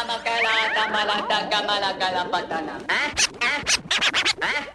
makala, tamalata, kamala, kalapatana. Ha? Ha? Ha?